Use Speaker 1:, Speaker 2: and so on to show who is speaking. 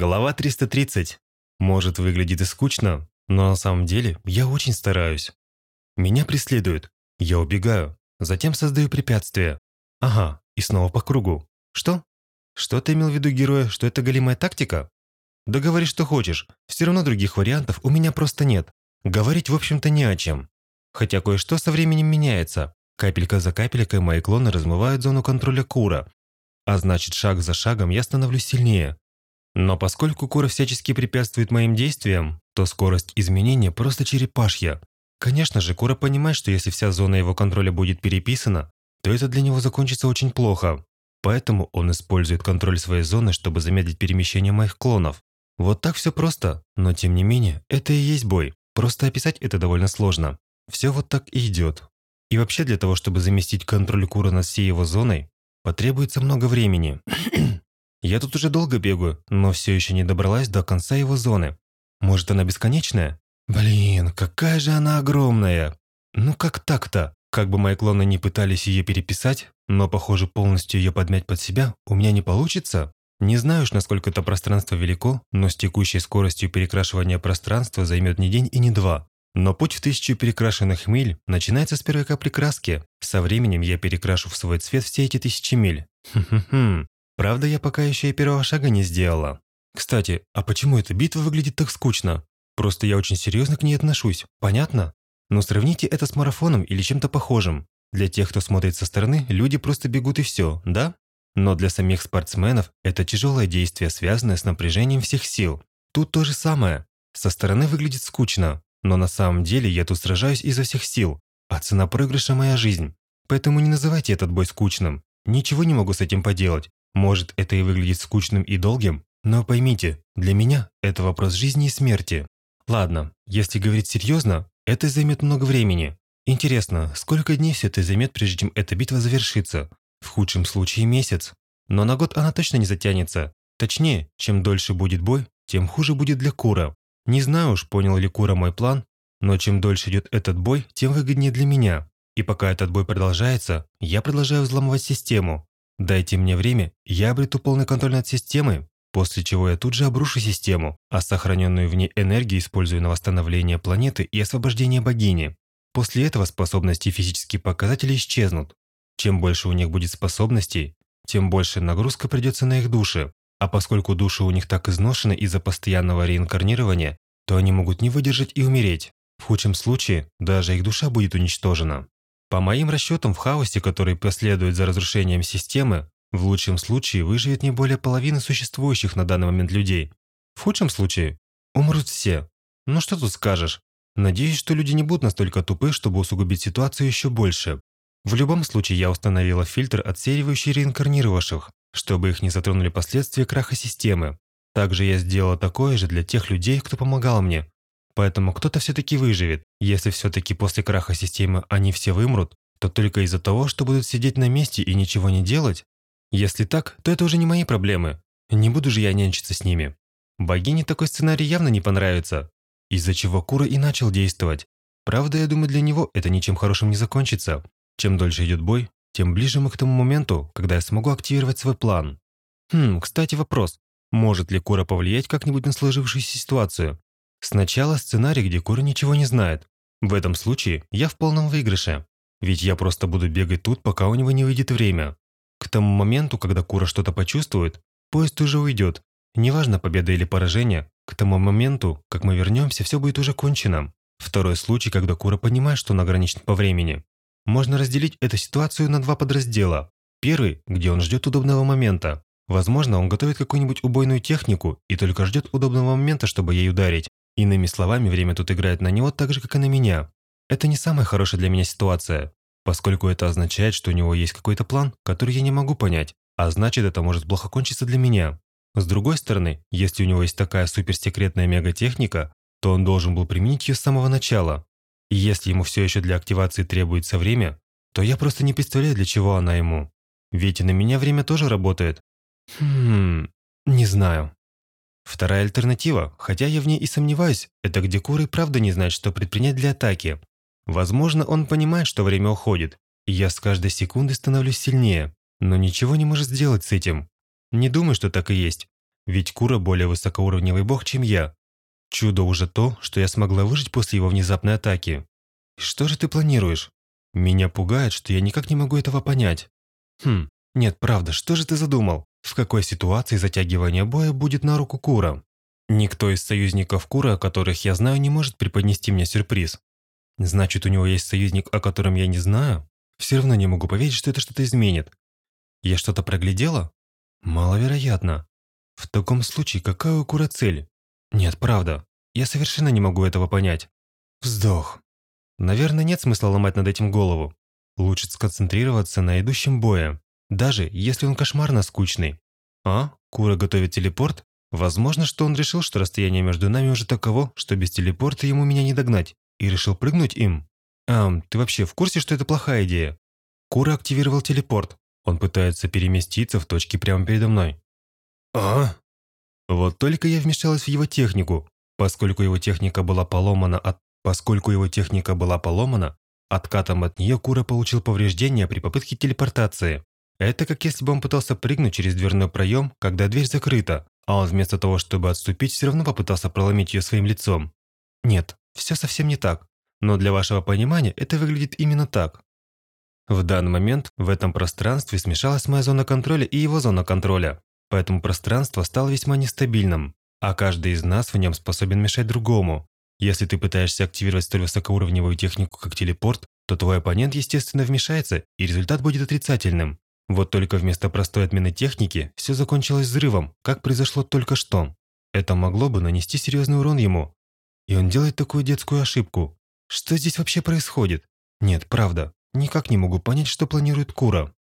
Speaker 1: Глава 330. Может, выглядит и скучно, но на самом деле я очень стараюсь. Меня преследуют, я убегаю, затем создаю препятствия. Ага, и снова по кругу. Что? Что ты имел в виду, героя, что это голимая тактика? Да говори, что хочешь, все равно других вариантов у меня просто нет. Говорить, в общем-то, не о чем. Хотя кое-что со временем меняется. Капелька за капелькой мои клоны размывают зону контроля Кура. А значит, шаг за шагом я становлюсь сильнее. Но поскольку Кура всячески препятствует моим действиям, то скорость изменения просто черепашья. Конечно же, Кура понимает, что если вся зона его контроля будет переписана, то это для него закончится очень плохо. Поэтому он использует контроль своей зоны, чтобы замедлить перемещение моих клонов. Вот так все просто, но тем не менее, это и есть бой. Просто описать это довольно сложно. Все вот так и идет. И вообще для того, чтобы заместить контроль Кура над всей его зоной, потребуется много времени. Я тут уже долго бегаю, но все еще не добралась до конца его зоны. Может, она бесконечная? Блин, какая же она огромная! Ну как так-то? Как бы мои клоны не пытались ее переписать, но, похоже, полностью ее подмять под себя у меня не получится. Не знаю уж, насколько это пространство велико, но с текущей скоростью перекрашивания пространства займет не день и не два. Но путь в тысячу перекрашенных миль начинается с первой капли краски. Со временем я перекрашу в свой цвет все эти тысячи миль. Хм-хм-хм. Правда, я пока еще и первого шага не сделала. Кстати, а почему эта битва выглядит так скучно? Просто я очень серьезно к ней отношусь, понятно? Но сравните это с марафоном или чем-то похожим. Для тех, кто смотрит со стороны, люди просто бегут и все, да? Но для самих спортсменов это тяжелое действие, связанное с напряжением всех сил. Тут то же самое. Со стороны выглядит скучно, но на самом деле я тут сражаюсь изо всех сил, а цена проигрыша – моя жизнь. Поэтому не называйте этот бой скучным. Ничего не могу с этим поделать. Может, это и выглядит скучным и долгим, но поймите, для меня это вопрос жизни и смерти. Ладно, если говорить серьезно, это займет много времени. Интересно, сколько дней все это займет, прежде чем эта битва завершится? В худшем случае месяц. Но на год она точно не затянется. Точнее, чем дольше будет бой, тем хуже будет для Кура. Не знаю уж, понял ли Кура мой план, но чем дольше идет этот бой, тем выгоднее для меня. И пока этот бой продолжается, я продолжаю взламывать систему, Дайте мне время, я обрету полный контроль над системой, после чего я тут же обрушу систему, а сохраненную в ней энергию использую на восстановление планеты и освобождение богини. После этого способности и физические показатели исчезнут. Чем больше у них будет способностей, тем больше нагрузка придется на их души. А поскольку души у них так изношены из-за постоянного реинкарнирования, то они могут не выдержать и умереть. В худшем случае даже их душа будет уничтожена. По моим расчетам, в хаосе, который последует за разрушением системы, в лучшем случае выживет не более половины существующих на данный момент людей. В худшем случае умрут все. Ну что тут скажешь? Надеюсь, что люди не будут настолько тупы, чтобы усугубить ситуацию еще больше. В любом случае, я установила фильтр, отсеивающий реинкарнировавших, чтобы их не затронули последствия краха системы. Также я сделала такое же для тех людей, кто помогал мне, Поэтому кто-то все-таки выживет. Если все-таки после краха системы они все вымрут, то только из-за того, что будут сидеть на месте и ничего не делать? Если так, то это уже не мои проблемы. Не буду же я нянчиться с ними. Богине такой сценарий явно не понравится, из-за чего Кура и начал действовать. Правда, я думаю, для него это ничем хорошим не закончится. Чем дольше идет бой, тем ближе мы к тому моменту, когда я смогу активировать свой план. Хм, кстати, вопрос. Может ли Кура повлиять как-нибудь на сложившуюся ситуацию? Сначала сценарий, где Кура ничего не знает. В этом случае я в полном выигрыше. Ведь я просто буду бегать тут, пока у него не выйдет время. К тому моменту, когда Кура что-то почувствует, поезд уже уйдет. Неважно, победа или поражение, к тому моменту, как мы вернемся, все будет уже кончено. Второй случай, когда Кура понимает, что он ограничен по времени. Можно разделить эту ситуацию на два подраздела. Первый, где он ждет удобного момента. Возможно, он готовит какую-нибудь убойную технику и только ждет удобного момента, чтобы ей ударить. Иными словами, время тут играет на него так же, как и на меня. Это не самая хорошая для меня ситуация, поскольку это означает, что у него есть какой-то план, который я не могу понять, а значит, это может плохо кончиться для меня. С другой стороны, если у него есть такая суперсекретная мегатехника, то он должен был применить ее с самого начала. И если ему все еще для активации требуется время, то я просто не представляю, для чего она ему. Ведь и на меня время тоже работает. Хм, не знаю. Вторая альтернатива, хотя я в ней и сомневаюсь, это где Куры правда не знает, что предпринять для атаки. Возможно, он понимает, что время уходит, и я с каждой секунды становлюсь сильнее, но ничего не может сделать с этим. Не думаю, что так и есть. Ведь Кура более высокоуровневый бог, чем я. Чудо уже то, что я смогла выжить после его внезапной атаки. Что же ты планируешь? Меня пугает, что я никак не могу этого понять. Хм, нет, правда, что же ты задумал? В какой ситуации затягивание боя будет на руку Кура? Никто из союзников Кура, которых я знаю, не может преподнести мне сюрприз. Значит, у него есть союзник, о котором я не знаю? Все равно не могу поверить, что это что-то изменит. Я что-то проглядела? Маловероятно. В таком случае, какая у Кура цель? Нет, правда. Я совершенно не могу этого понять. Вздох. Наверное, нет смысла ломать над этим голову. Лучше сконцентрироваться на идущем бое, даже если он кошмарно скучный. А? Кура готовит телепорт? Возможно, что он решил, что расстояние между нами уже таково, что без телепорта ему меня не догнать, и решил прыгнуть им. Ам, ты вообще в курсе, что это плохая идея? Кура активировал телепорт. Он пытается переместиться в точки прямо передо мной. А? Вот только я вмешалась в его технику. Поскольку его техника была поломана от... Поскольку его техника была поломана, откатом от нее Кура получил повреждения при попытке телепортации. Это как если бы он пытался прыгнуть через дверной проем, когда дверь закрыта, а он вместо того, чтобы отступить, все равно попытался проломить ее своим лицом. Нет, все совсем не так. Но для вашего понимания это выглядит именно так. В данный момент в этом пространстве смешалась моя зона контроля и его зона контроля. Поэтому пространство стало весьма нестабильным, а каждый из нас в нем способен мешать другому. Если ты пытаешься активировать столь высокоуровневую технику, как телепорт, то твой оппонент, естественно, вмешается, и результат будет отрицательным. Вот только вместо простой отмены техники все закончилось взрывом, как произошло только что. Это могло бы нанести серьезный урон ему. И он делает такую детскую ошибку. Что здесь вообще происходит? Нет, правда, никак не могу понять, что планирует Кура.